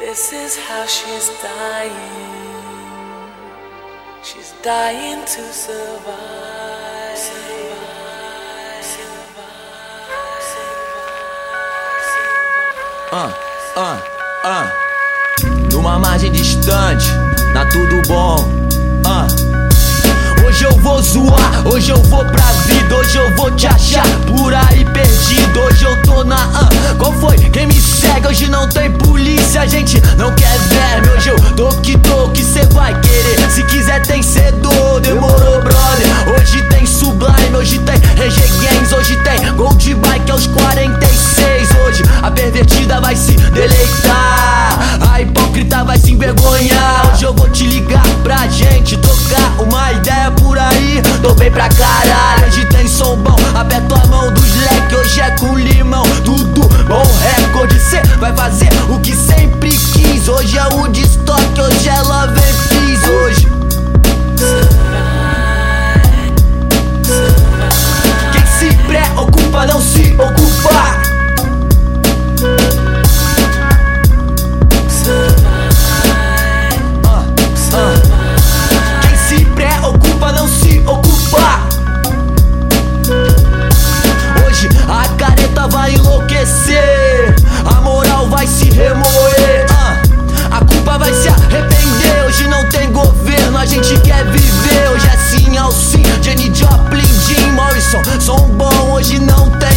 This is how she's dying. She's dying to survive. survive, survive, survive Ah, ah, ah. Numa margem distante, tá tudo bom. Ah. Hoje eu vou zoar, hoje eu vou pra vida, hoje eu vou te achar Hoje não tem polícia, a gente não quer verme. Hoje eu tô que tô, que cê vai querer. Se quiser, tem cedor, demorou, brother. Hoje tem sublime, hoje tem RG Games, hoje tem Gold Bike aos 46. Hoje a pervertida vai se deleitar, a hipócrita vai se envergonhar. Hoje eu vou te ligar pra gente tocar uma ideia por aí. Tô bem pra caralho, hoje tem som bom, aperto Sou bom hoje não tem